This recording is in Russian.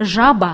жаба.